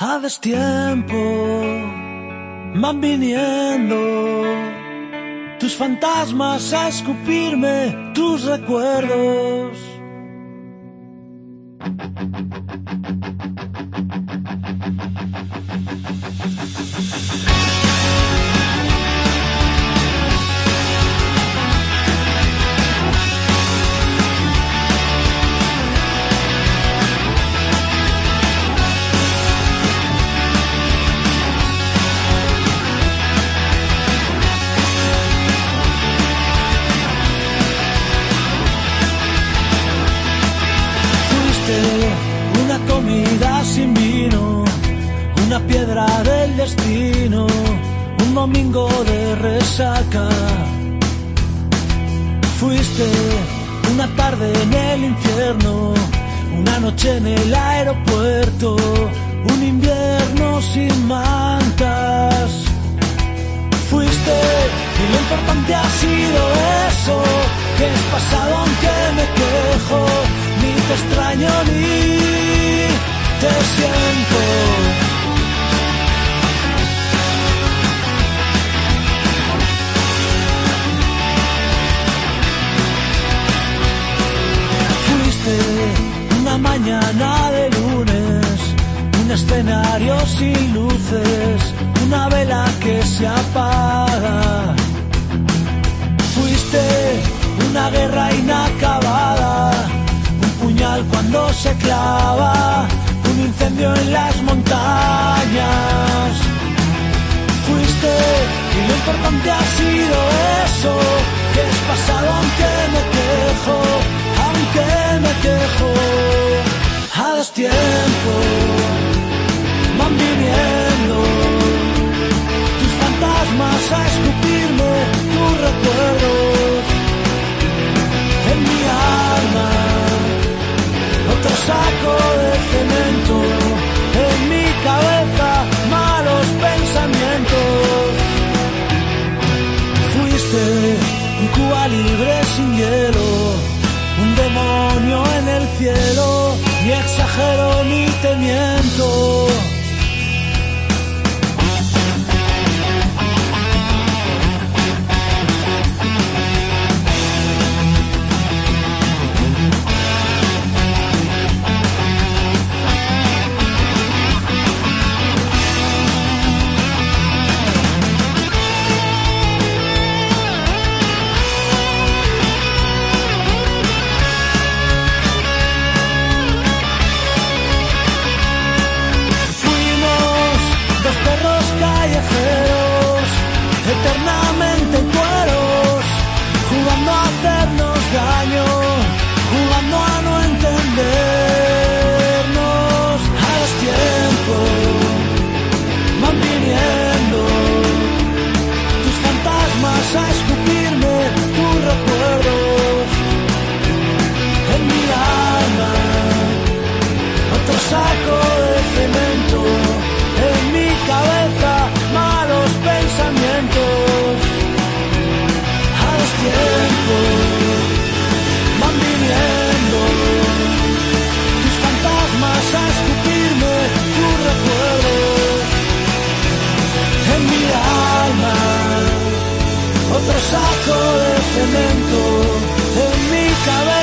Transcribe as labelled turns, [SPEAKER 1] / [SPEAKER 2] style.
[SPEAKER 1] A destiempo van viniendo tus fantasmas a escupirme tus recuerdos. Una piedra del destino, un domingo de resaca. Fuiste una tarde en el infierno, una noche en el aeropuerto, un invierno sin mañana de lunes, un escenario sin luces, una vela que se apaga. Fuiste una guerra inacabada cuando se clava un incendio en las montañas. Fuiste y lo importante ha sido eso, que es pasado aunque me quejo, sin hielo, un demonio en el cielo, ni exagero ni te miento. cemento en mi cabeza.